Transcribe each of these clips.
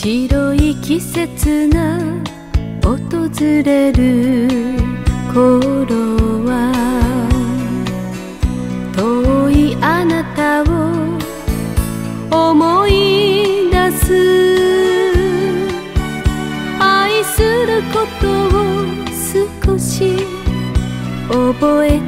白い季節が訪れる頃は遠いあなたを思い出す。愛することを少し覚えた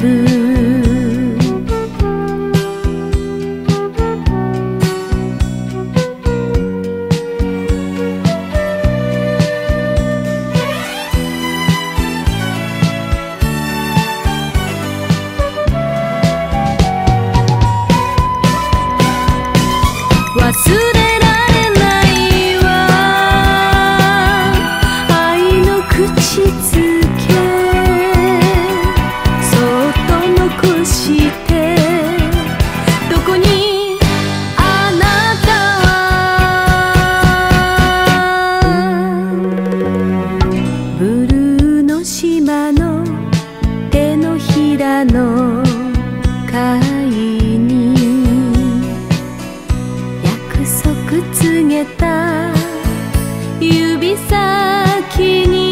かの会に約束告げた指先に